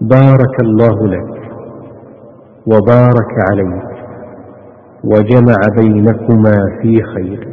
بارك الله لك وبارك عليك وجمع بينكما في خير.